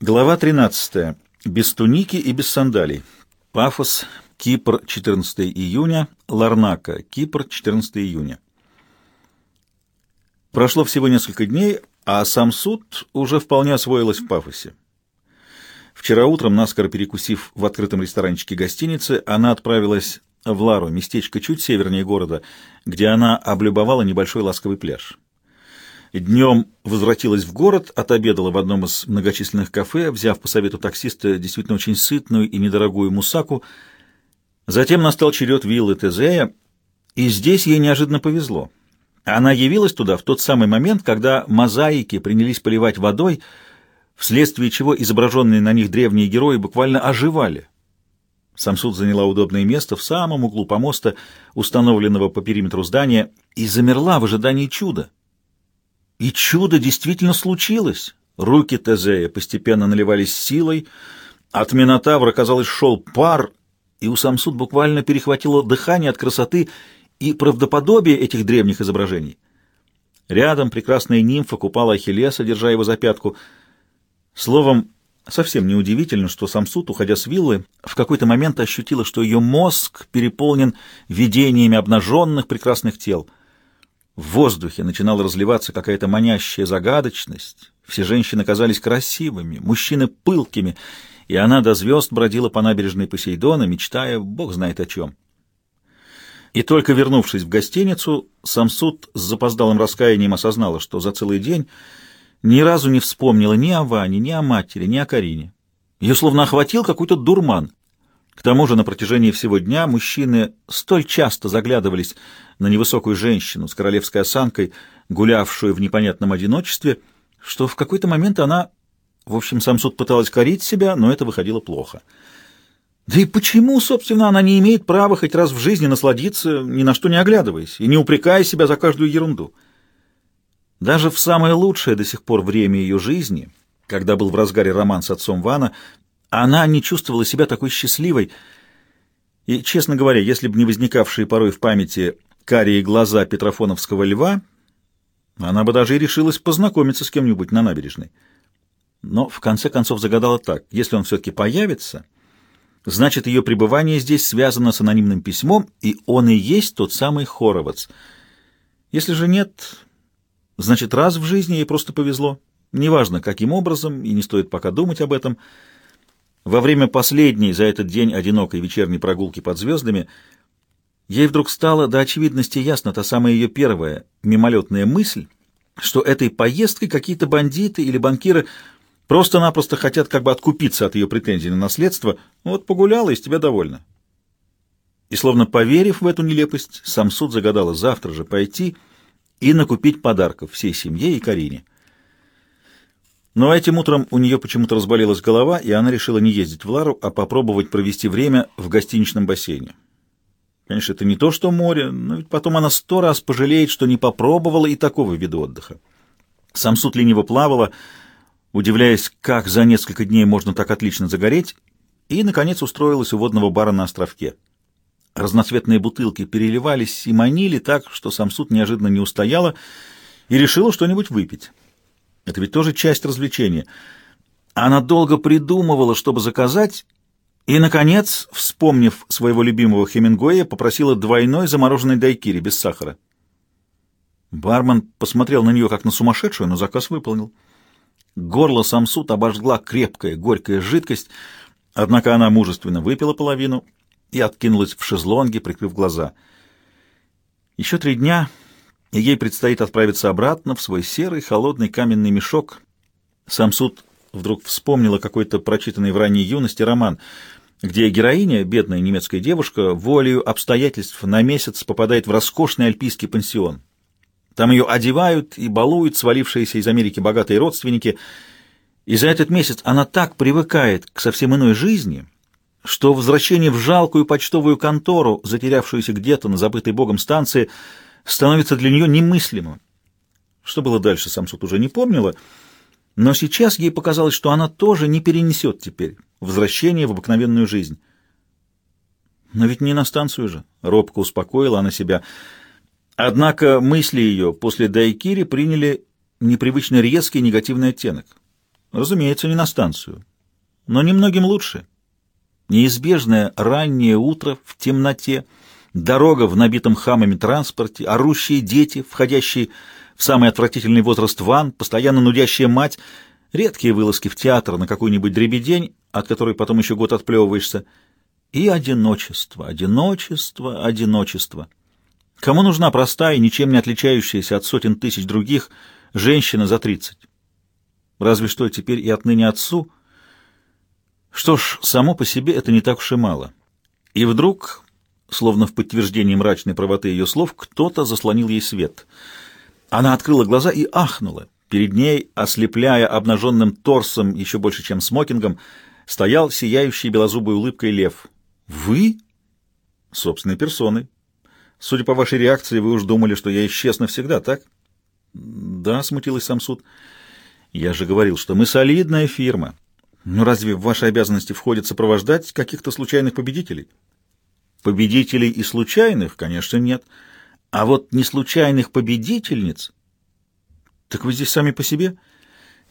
Глава 13. Без туники и без сандалий. Пафос, Кипр, 14 июня. Ларнака, Кипр, 14 июня. Прошло всего несколько дней, а сам суд уже вполне освоилась в Пафосе. Вчера утром, наскоро перекусив в открытом ресторанчике гостиницы, она отправилась в Лару, местечко чуть севернее города, где она облюбовала небольшой ласковый пляж. Днем возвратилась в город, отобедала в одном из многочисленных кафе, взяв по совету таксиста действительно очень сытную и недорогую мусаку. Затем настал черед виллы Тезея, и здесь ей неожиданно повезло. Она явилась туда в тот самый момент, когда мозаики принялись поливать водой, вследствие чего изображенные на них древние герои буквально оживали. Самсуд заняла удобное место в самом углу помоста, установленного по периметру здания, и замерла в ожидании чуда. И чудо действительно случилось. Руки Тезея постепенно наливались силой, от Минотавра, казалось, шел пар, и у Самсуд буквально перехватило дыхание от красоты и правдоподобия этих древних изображений. Рядом прекрасная нимфа купала Ахиллеса, держа его за пятку. Словом, совсем неудивительно, что Самсуд, уходя с виллы, в какой-то момент ощутила, что ее мозг переполнен видениями обнаженных прекрасных тел — в воздухе начинала разливаться какая-то манящая загадочность. Все женщины казались красивыми, мужчины пылкими, и она до звезд бродила по набережной Посейдона, мечтая, бог знает о чем. И только вернувшись в гостиницу, Самсуд с запоздалым раскаянием осознала, что за целый день ни разу не вспомнила ни о Ване, ни о матери, ни о Карине. Ее словно охватил какой-то дурман. К тому же на протяжении всего дня мужчины столь часто заглядывались на невысокую женщину с королевской осанкой, гулявшую в непонятном одиночестве, что в какой-то момент она... В общем, сам суд пыталась корить себя, но это выходило плохо. Да и почему, собственно, она не имеет права хоть раз в жизни насладиться, ни на что не оглядываясь, и не упрекая себя за каждую ерунду? Даже в самое лучшее до сих пор время ее жизни, когда был в разгаре роман с отцом Вана, она не чувствовала себя такой счастливой. И, честно говоря, если бы не возникавшие порой в памяти карие глаза Петрофоновского льва, она бы даже и решилась познакомиться с кем-нибудь на набережной. Но в конце концов загадала так, если он все-таки появится, значит, ее пребывание здесь связано с анонимным письмом, и он и есть тот самый Хоровац. Если же нет, значит, раз в жизни ей просто повезло. Неважно, каким образом, и не стоит пока думать об этом. Во время последней за этот день одинокой вечерней прогулки под звездами — Ей вдруг стало до очевидности ясно та самая ее первая мимолетная мысль, что этой поездкой какие-то бандиты или банкиры просто-напросто хотят как бы откупиться от ее претензий на наследство. Вот погуляла, из тебя довольна. И словно поверив в эту нелепость, сам суд загадала завтра же пойти и накупить подарков всей семье и Карине. Но этим утром у нее почему-то разболелась голова, и она решила не ездить в Лару, а попробовать провести время в гостиничном бассейне. Конечно, это не то, что море, но ведь потом она сто раз пожалеет, что не попробовала и такого вида отдыха. Самсут лениво плавала, удивляясь, как за несколько дней можно так отлично загореть, и, наконец, устроилась у водного бара на островке. Разноцветные бутылки переливались и манили так, что Самсут неожиданно не устояла и решила что-нибудь выпить. Это ведь тоже часть развлечения. Она долго придумывала, чтобы заказать, и, наконец, вспомнив своего любимого Хемингуэя, попросила двойной замороженной дайкири без сахара. Бармен посмотрел на нее как на сумасшедшую, но заказ выполнил. Горло Самсут обожгла крепкая, горькая жидкость, однако она мужественно выпила половину и откинулась в шезлонге, прикрыв глаза. Еще три дня, и ей предстоит отправиться обратно в свой серый холодный каменный мешок. Самсут вдруг вспомнила какой-то прочитанный в ранней юности роман — где героиня, бедная немецкая девушка, волею обстоятельств на месяц попадает в роскошный альпийский пансион. Там ее одевают и балуют свалившиеся из Америки богатые родственники, и за этот месяц она так привыкает к совсем иной жизни, что возвращение в жалкую почтовую контору, затерявшуюся где-то на забытой богом станции, становится для нее немыслимым. Что было дальше, Самсут уже не помнила, но сейчас ей показалось, что она тоже не перенесет теперь возвращение в обыкновенную жизнь. Но ведь не на станцию же, робко успокоила она себя. Однако мысли ее после Дайкири приняли непривычно резкий негативный оттенок. Разумеется, не на станцию, но немногим лучше. Неизбежное раннее утро в темноте, дорога в набитом хамами транспорте, орущие дети, входящие в самый отвратительный возраст ван, постоянно нудящая мать, редкие вылазки в театр на какой-нибудь дребедень, от которой потом еще год отплевываешься, и одиночество, одиночество, одиночество. Кому нужна простая, ничем не отличающаяся от сотен тысяч других, женщина за тридцать? Разве что теперь и отныне отцу. Что ж, само по себе это не так уж и мало. И вдруг, словно в подтверждении мрачной правоты ее слов, кто-то заслонил ей свет. Она открыла глаза и ахнула. Перед ней, ослепляя обнаженным торсом еще больше, чем смокингом, стоял сияющий белозубой улыбкой лев. «Вы?» «Собственной персоной. Судя по вашей реакции, вы уж думали, что я исчез навсегда, так?» «Да», — смутилась Самсуд. «Я же говорил, что мы солидная фирма. Но разве в ваши обязанности входит сопровождать каких-то случайных победителей?» «Победителей и случайных, конечно, нет. А вот не случайных победительниц...» «Так вы здесь сами по себе?»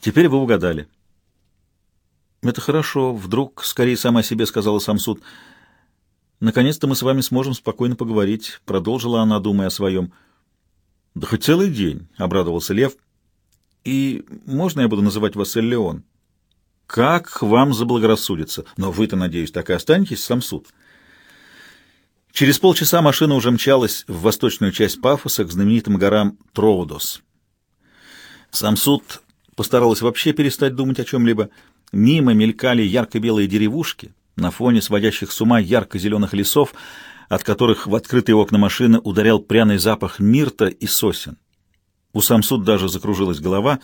«Теперь вы угадали». «Это хорошо. Вдруг, скорее сама себе сказала Самсуд. Наконец-то мы с вами сможем спокойно поговорить», — продолжила она, думая о своем. «Да хоть целый день», — обрадовался Лев. «И можно я буду называть вас Эллион?» «Как вам заблагорассудится. Но вы-то, надеюсь, так и останетесь, Самсуд». Через полчаса машина уже мчалась в восточную часть Пафоса к знаменитым горам Троудос. Самсуд постаралась вообще перестать думать о чем-либо. Мимо мелькали ярко-белые деревушки — на фоне сводящих с ума ярко-зеленых лесов, от которых в открытые окна машины ударял пряный запах мирта и сосен. У Самсуд даже закружилась голова,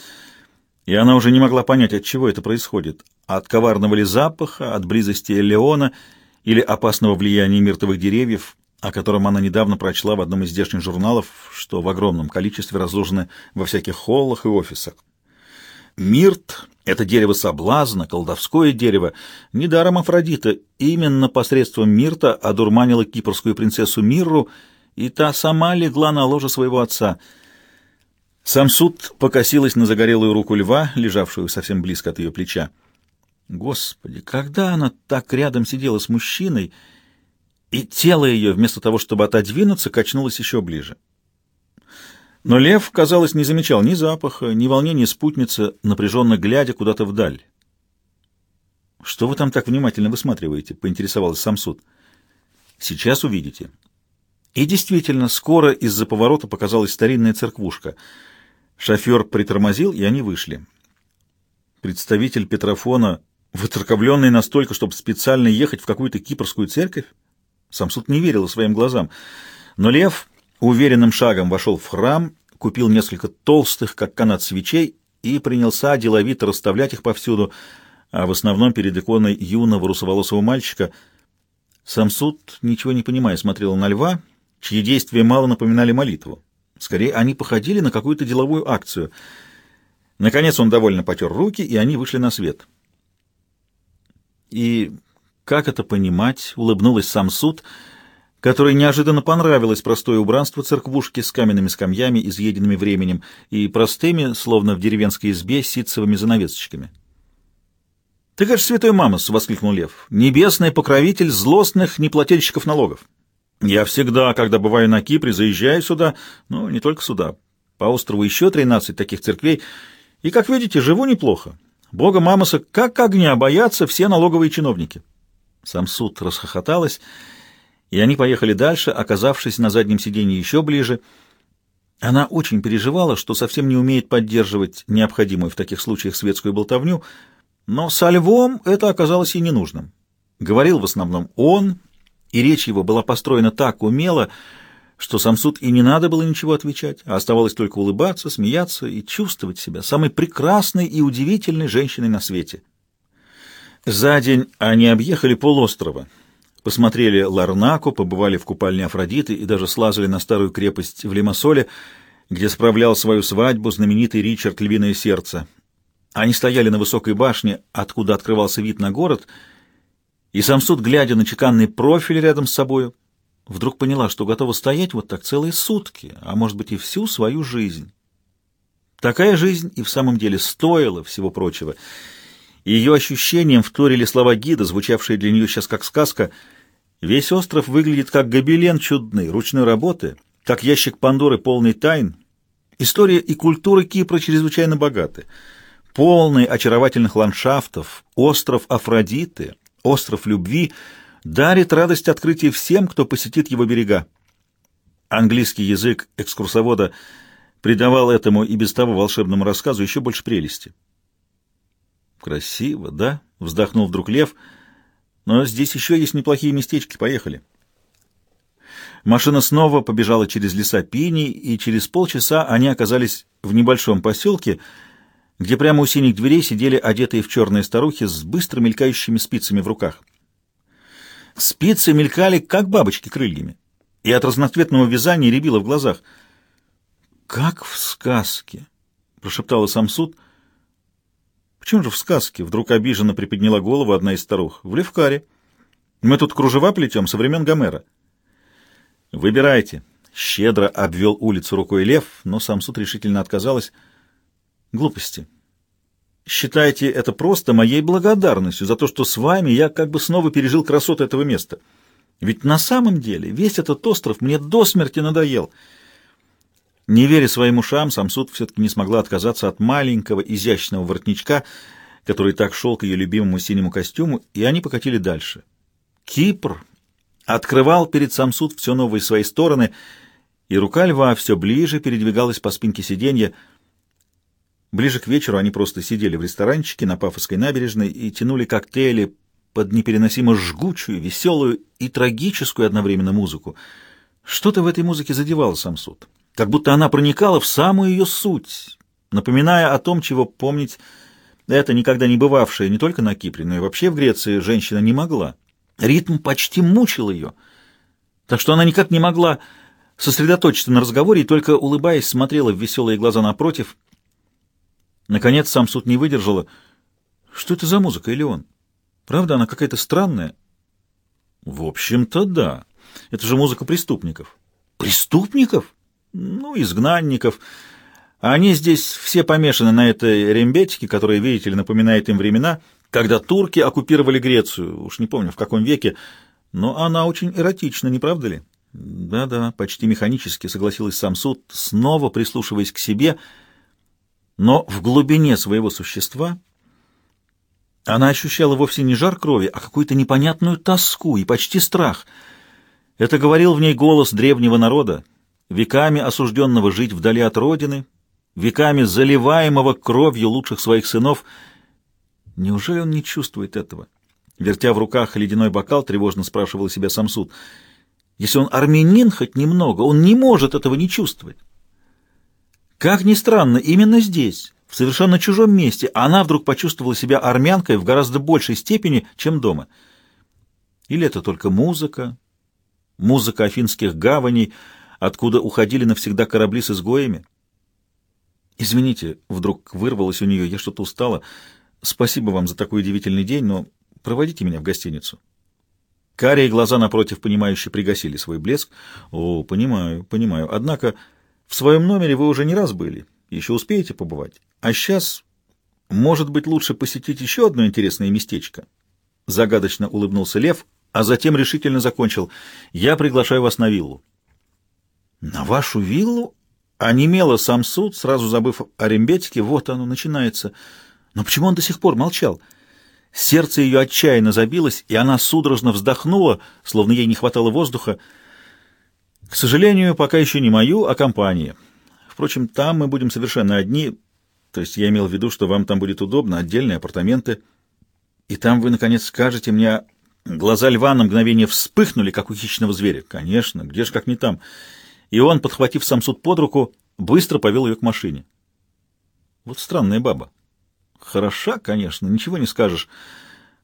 и она уже не могла понять, от чего это происходит. От коварного ли запаха, от близости Элеона или опасного влияния миртовых деревьев, о котором она недавно прочла в одном из здешних журналов, что в огромном количестве разложены во всяких холлах и офисах. Мирт — это дерево соблазна, колдовское дерево. Недаром Афродита именно посредством Мирта одурманила кипрскую принцессу Мирру, и та сама легла на ложе своего отца. Самсуд покосилась на загорелую руку льва, лежавшую совсем близко от ее плеча. Господи, когда она так рядом сидела с мужчиной, и тело ее, вместо того, чтобы отодвинуться, качнулось еще ближе. Но лев, казалось, не замечал ни запаха, ни волнения спутницы, напряженно глядя куда-то вдаль. «Что вы там так внимательно высматриваете?» — поинтересовалась Самсуд. «Сейчас увидите». И действительно, скоро из-за поворота показалась старинная церквушка. Шофер притормозил, и они вышли. Представитель Петрофона, выторковленный настолько, чтобы специально ехать в какую-то кипрскую церковь? Самсуд не верил своим глазам. Но лев уверенным шагом вошел в храм, купил несколько толстых, как канат свечей, и принялся деловито расставлять их повсюду, а в основном перед иконой юного русоволосого мальчика. Самсуд, ничего не понимая, смотрел на льва, чьи действия мало напоминали молитву. Скорее, они походили на какую-то деловую акцию. Наконец он довольно потер руки, и они вышли на свет. И как это понимать, улыбнулась Самсуд — которой неожиданно понравилось простое убранство церквушки с каменными скамьями, изъеденными временем, и простыми, словно в деревенской избе, ситцевыми занавесочками. «Ты, конечно, святой Мамос!» — воскликнул Лев. «Небесный покровитель злостных неплательщиков налогов. Я всегда, когда бываю на Кипре, заезжаю сюда, ну, не только сюда. По острову еще тринадцать таких церквей, и, как видите, живу неплохо. Бога Мамоса как огня боятся все налоговые чиновники». Сам суд расхохоталась и они поехали дальше, оказавшись на заднем сиденье еще ближе. Она очень переживала, что совсем не умеет поддерживать необходимую в таких случаях светскую болтовню, но со львом это оказалось ей ненужным. Говорил в основном он, и речь его была построена так умело, что Самсуд и не надо было ничего отвечать, а оставалось только улыбаться, смеяться и чувствовать себя самой прекрасной и удивительной женщиной на свете. За день они объехали полострова — посмотрели Ларнаку, побывали в купальне Афродиты и даже слазали на старую крепость в Лимассоле, где справлял свою свадьбу знаменитый Ричард Львиное Сердце. Они стояли на высокой башне, откуда открывался вид на город, и сам суд, глядя на чеканный профиль рядом с собою, вдруг поняла, что готова стоять вот так целые сутки, а может быть и всю свою жизнь. Такая жизнь и в самом деле стоила всего прочего. Ее ощущением вторили слова гида, звучавшие для нее сейчас как сказка. Весь остров выглядит как гобелен чудный, ручной работы, как ящик Пандоры полный тайн. История и культура Кипра чрезвычайно богаты. Полный очаровательных ландшафтов, остров Афродиты, остров любви дарит радость открытия всем, кто посетит его берега. Английский язык экскурсовода придавал этому и без того волшебному рассказу еще больше прелести. «Красиво, да?» — вздохнул вдруг Лев. «Но здесь еще есть неплохие местечки. Поехали». Машина снова побежала через леса пини, и через полчаса они оказались в небольшом поселке, где прямо у синих дверей сидели одетые в черные старухи с быстро мелькающими спицами в руках. Спицы мелькали, как бабочки крыльями, и от разноцветного вязания рябило в глазах. «Как в сказке!» — прошептала Самсуд. «Почему же в сказке?» — вдруг обиженно приподняла голову одна из старух. «В Левкаре. Мы тут кружева плетем со времен Гомера». «Выбирайте». Щедро обвел улицу рукой лев, но Самсуд решительно отказалась. «Глупости. Считайте это просто моей благодарностью за то, что с вами я как бы снова пережил красоту этого места. Ведь на самом деле весь этот остров мне до смерти надоел. Не веря своим ушам, Самсуд все-таки не смогла отказаться от маленького изящного воротничка, который так шел к ее любимому синему костюму, и они покатили дальше. Кипр открывал перед Самсуд все новые свои стороны, и рука льва все ближе передвигалась по спинке сиденья, Ближе к вечеру они просто сидели в ресторанчике на Пафосской набережной и тянули коктейли под непереносимо жгучую, веселую и трагическую одновременно музыку. Что-то в этой музыке задевало Самсуд, как будто она проникала в самую ее суть, напоминая о том, чего помнить это никогда не бывавшее не только на Кипре, но и вообще в Греции женщина не могла. Ритм почти мучил ее, так что она никак не могла сосредоточиться на разговоре и только улыбаясь смотрела в веселые глаза напротив — Наконец сам суд не выдержала. Что это за музыка, или он? Правда, она какая-то странная? В общем-то, да. Это же музыка преступников. Преступников? Ну, изгнанников. Они здесь все помешаны на этой рембетике, которая, видите ли, напоминает им времена, когда турки оккупировали Грецию, уж не помню в каком веке, но она очень эротична, не правда ли? Да-да, почти механически согласилась сам суд, снова прислушиваясь к себе — но в глубине своего существа она ощущала вовсе не жар крови, а какую-то непонятную тоску и почти страх. Это говорил в ней голос древнего народа, веками осужденного жить вдали от родины, веками заливаемого кровью лучших своих сынов. Неужели он не чувствует этого? Вертя в руках ледяной бокал, тревожно спрашивал себя Самсуд. Если он армянин хоть немного, он не может этого не чувствовать. Как ни странно, именно здесь, в совершенно чужом месте, она вдруг почувствовала себя армянкой в гораздо большей степени, чем дома. Или это только музыка, музыка афинских гаваней, откуда уходили навсегда корабли с изгоями? «Извините», — вдруг вырвалось у нее, — «я что-то устала. Спасибо вам за такой удивительный день, но проводите меня в гостиницу». Карие глаза напротив, понимающе пригасили свой блеск. «О, понимаю, понимаю. Однако...» В своем номере вы уже не раз были, еще успеете побывать. А сейчас, может быть, лучше посетить еще одно интересное местечко. Загадочно улыбнулся Лев, а затем решительно закончил. Я приглашаю вас на виллу. На вашу виллу? Онемело сам суд, сразу забыв о рембетике. Вот оно начинается. Но почему он до сих пор молчал? Сердце ее отчаянно забилось, и она судорожно вздохнула, словно ей не хватало воздуха. К сожалению, пока еще не мою, а компании. Впрочем, там мы будем совершенно одни, то есть я имел в виду, что вам там будет удобно, отдельные апартаменты. И там вы, наконец, скажете мне... Глаза льва на мгновение вспыхнули, как у хищного зверя. Конечно, где же как не там. И он, подхватив Самсуд под руку, быстро повел ее к машине. Вот странная баба. Хороша, конечно, ничего не скажешь.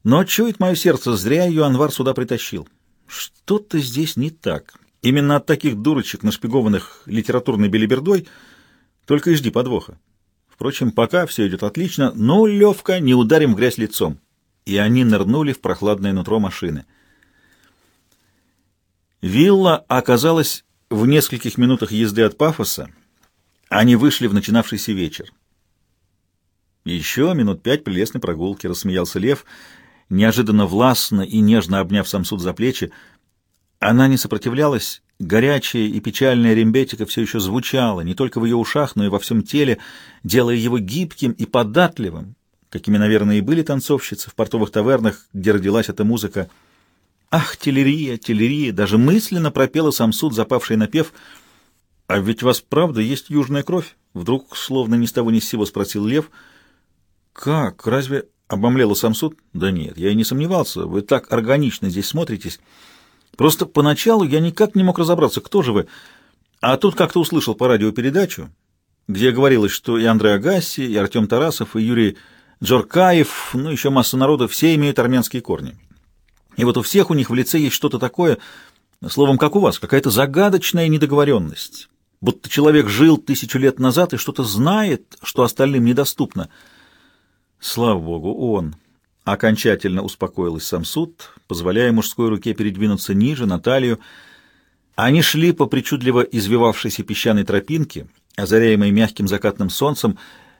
Но чует мое сердце, зря ее Анвар сюда притащил. Что-то здесь не так. Именно от таких дурочек, нашпигованных литературной белибердой, только и жди подвоха. Впрочем, пока все идет отлично, но, Левка, не ударим в грязь лицом. И они нырнули в прохладное нутро машины. Вилла оказалась в нескольких минутах езды от Пафоса, Они вышли в начинавшийся вечер. Еще минут пять прелестной прогулки, рассмеялся Лев, неожиданно властно и нежно обняв Самсуд за плечи. Она не сопротивлялась, горячая и печальная рембетика все еще звучала, не только в ее ушах, но и во всем теле, делая его гибким и податливым, какими, наверное, и были танцовщицы в портовых тавернах, где родилась эта музыка. «Ах, телерия, телерия!» Даже мысленно пропела Самсуд, запавший напев. «А ведь у вас правда есть южная кровь?» Вдруг, словно ни с того ни с сего, спросил Лев. «Как? Разве...» — обомлела Самсуд. «Да нет, я и не сомневался. Вы так органично здесь смотритесь. Просто поначалу я никак не мог разобраться, кто же вы. А тут как-то услышал по радио передачу, где говорилось, что и Андрей Агасси, и Артем Тарасов, и Юрий Джоркаев, ну, еще масса народа, все имеют армянские корни. И вот у всех у них в лице есть что-то такое, словом, как у вас, какая-то загадочная недоговоренность. Будто человек жил тысячу лет назад и что-то знает, что остальным недоступно. Слава богу, он. Окончательно успокоилась сам суд, позволяя мужской руке передвинуться ниже, на талию. Они шли по причудливо извивавшейся песчаной тропинке, озаряемой мягким закатным солнцем,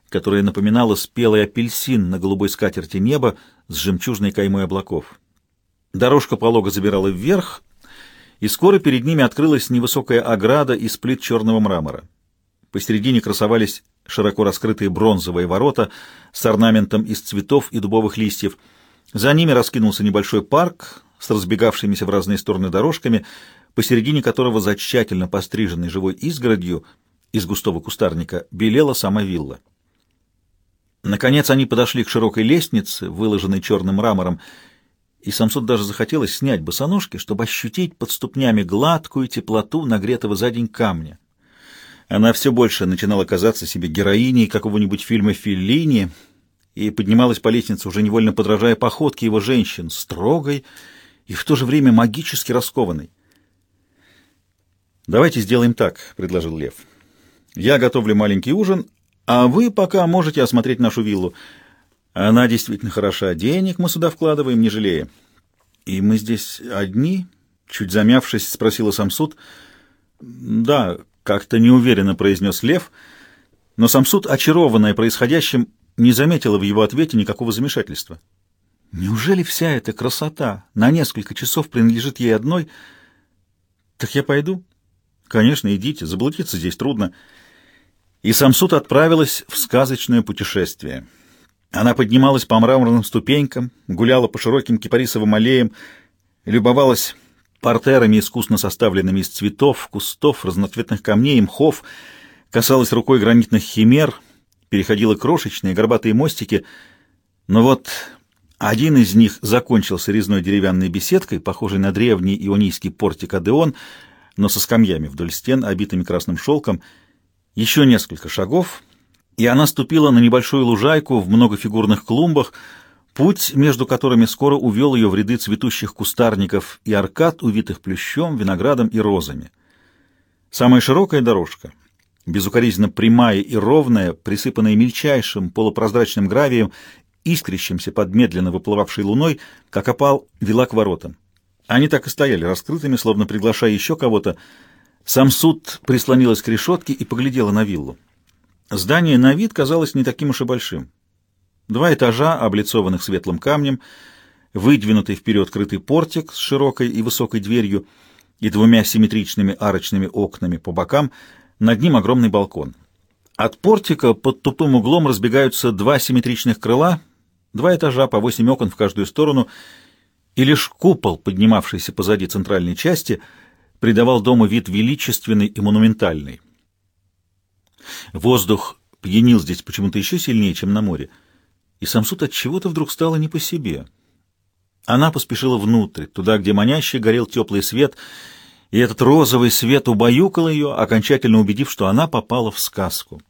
которое напоминало спелый апельсин на голубой скатерти неба с жемчужной каймой облаков. Дорожка полого забирала вверх, и скоро перед ними открылась невысокая ограда из плит черного мрамора. Посередине красовались широко раскрытые бронзовые ворота с орнаментом из цветов и дубовых листьев. За ними раскинулся небольшой парк с разбегавшимися в разные стороны дорожками, посередине которого за тщательно постриженной живой изгородью из густого кустарника белела сама вилла. Наконец они подошли к широкой лестнице, выложенной черным мрамором, и Самсуд даже захотелось снять босоножки, чтобы ощутить под ступнями гладкую теплоту нагретого за день камня. Она все больше начинала казаться себе героиней какого-нибудь фильма Феллини и поднималась по лестнице, уже невольно подражая походке его женщин, строгой и в то же время магически раскованной. «Давайте сделаем так», — предложил Лев. «Я готовлю маленький ужин, а вы пока можете осмотреть нашу виллу. Она действительно хороша. Денег мы сюда вкладываем, не жалея. И мы здесь одни? Чуть замявшись, спросила Самсуд. Да, как-то неуверенно произнес Лев, но Самсуд, очарованная происходящим, не заметила в его ответе никакого замешательства. Неужели вся эта красота на несколько часов принадлежит ей одной? Так я пойду? Конечно, идите, заблудиться здесь трудно. И Самсуд отправилась в сказочное путешествие. Она поднималась по мраморным ступенькам, гуляла по широким кипарисовым аллеям, любовалась портерами, искусно составленными из цветов, кустов, разноцветных камней, мхов, касалась рукой гранитных химер, переходила крошечные горбатые мостики, но вот один из них закончился резной деревянной беседкой, похожей на древний ионийский портик Адеон, но со скамьями вдоль стен, обитыми красным шелком. Еще несколько шагов, и она ступила на небольшую лужайку в многофигурных клумбах, путь между которыми скоро увел ее в ряды цветущих кустарников и аркад, увитых плющом, виноградом и розами. Самая широкая дорожка, безукоризненно прямая и ровная, присыпанная мельчайшим полупрозрачным гравием, искрящимся под медленно выплывавшей луной, как опал, вела к воротам. Они так и стояли раскрытыми, словно приглашая еще кого-то. Сам суд прислонилась к решетке и поглядела на виллу. Здание на вид казалось не таким уж и большим. Два этажа, облицованных светлым камнем, выдвинутый вперед крытый портик с широкой и высокой дверью и двумя симметричными арочными окнами по бокам, над ним огромный балкон. От портика под тупым углом разбегаются два симметричных крыла, два этажа по восемь окон в каждую сторону, и лишь купол, поднимавшийся позади центральной части, придавал дому вид величественный и монументальный. Воздух пьянил здесь почему-то еще сильнее, чем на море, и Самсут от чего-то вдруг стало не по себе. Она поспешила внутрь, туда, где маняще горел теплый свет, и этот розовый свет убаюкал ее, окончательно убедив, что она попала в сказку.